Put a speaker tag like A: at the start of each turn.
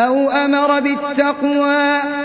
A: أَوْ أَمَرَ بِالتَّقْوَىٰ.